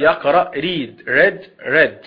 يقرأ read read read